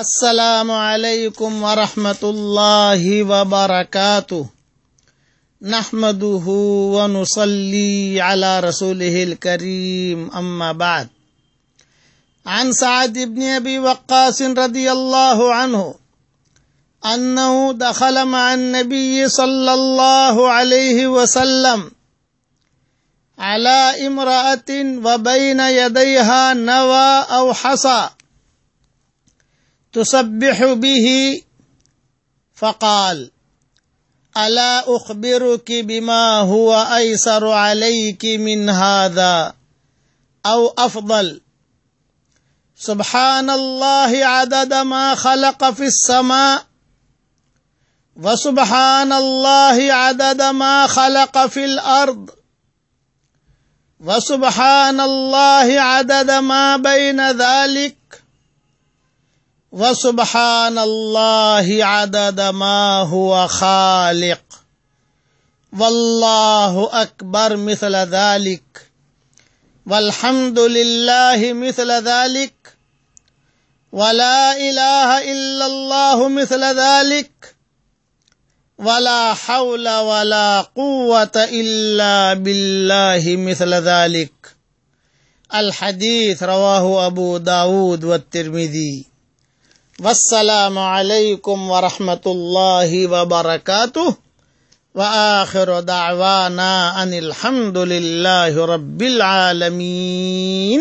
السلام علیکم ورحمۃ اللہ وبرکاتہ۔ نحمده ونصلي على رسوله الكريم أما بعد۔ عن سعد بن أبي وقاص رضي الله عنه أنه دخل مع النبي صلى الله عليه وسلم على امرأة وبين يديها نوى أو حصى تسبح به فقال ألا أخبرك بما هو أيسر عليك من هذا أو أفضل؟ سبحان الله عدد ما خلق في السماء وسبحان الله عدد ما خلق في الأرض وسبحان الله عدد ما بين ذلك وسبحان الله عدد ما هو خالق. والله أكبر مثل ذلك والحمد لله مثل ذلك ولا إله إلا الله مثل ذلك ولا حول ولا قوة إلا بالله مثل ذلك الحديث رواه أبو داود والترمذي والسلام علیکم ورحمۃ اللہ وبرکاتہ وآخر دعوانا ان الحمد للہ رب العالمین